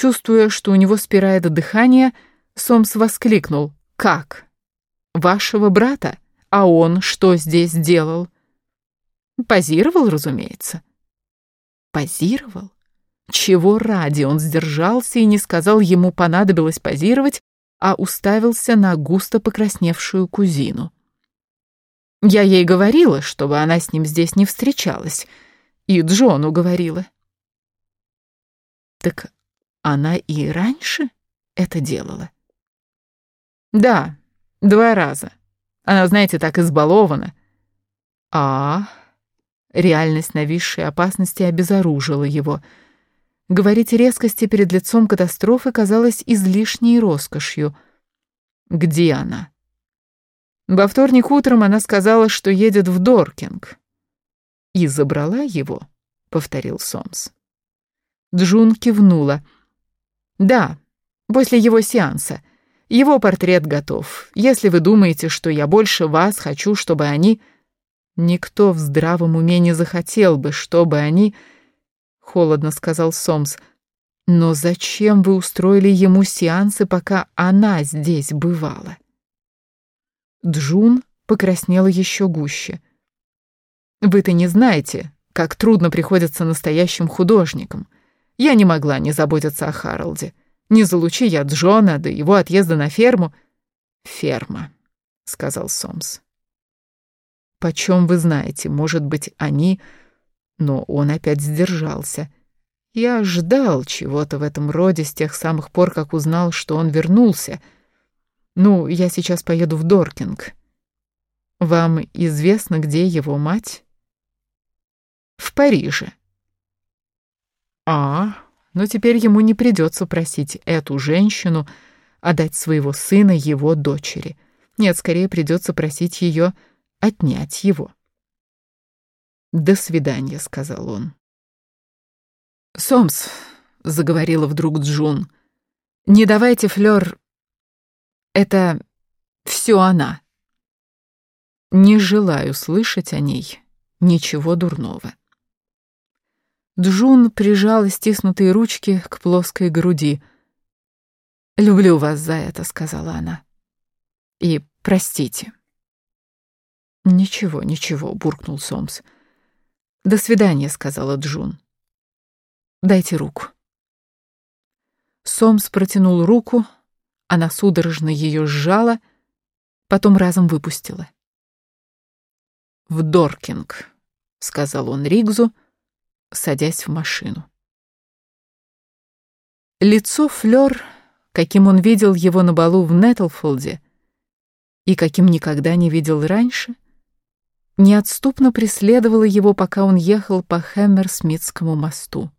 Чувствуя, что у него спирает дыхание, Сомс воскликнул. «Как? Вашего брата? А он что здесь делал?» «Позировал, разумеется». «Позировал? Чего ради он сдержался и не сказал ему понадобилось позировать, а уставился на густо покрасневшую кузину?» Я ей говорила, чтобы она с ним здесь не встречалась. И Джону говорила. Так она и раньше это делала? Да, два раза. Она, знаете, так избалована. А, реальность нависшей опасности обезоружила его. Говорить резкости перед лицом катастрофы казалось излишней роскошью. Где она? Во вторник утром она сказала, что едет в Доркинг. «И забрала его?» — повторил Сомс. Джун кивнула. «Да, после его сеанса. Его портрет готов. Если вы думаете, что я больше вас хочу, чтобы они...» «Никто в здравом уме не захотел бы, чтобы они...» — холодно сказал Сомс. «Но зачем вы устроили ему сеансы, пока она здесь бывала?» Джун покраснела еще гуще. «Вы-то не знаете, как трудно приходится настоящим художникам. Я не могла не заботиться о Харалде. Не залучи я Джона до его отъезда на ферму». «Ферма», — сказал Сомс. «Почем вы знаете, может быть, они...» Но он опять сдержался. Я ждал чего-то в этом роде с тех самых пор, как узнал, что он вернулся — ну, я сейчас поеду в Доркинг. Вам известно, где его мать? В Париже. А, но теперь ему не придется просить эту женщину отдать своего сына его дочери. Нет, скорее придется просить ее отнять его. «До свидания», — сказал он. «Сомс», — заговорила вдруг Джун, — «не давайте Флёр это все она. Не желаю слышать о ней ничего дурного. Джун прижала стиснутые ручки к плоской груди. «Люблю вас за это», — сказала она. «И простите». «Ничего, ничего», — буркнул Сомс. «До свидания», — сказала Джун. «Дайте руку». Сомс протянул руку, — она судорожно ее сжала, потом разом выпустила. «В Доркинг», — сказал он Ригзу, садясь в машину. Лицо Флёр, каким он видел его на балу в Нетлфолде и каким никогда не видел раньше, неотступно преследовало его, пока он ехал по Хэммерсмитскому мосту.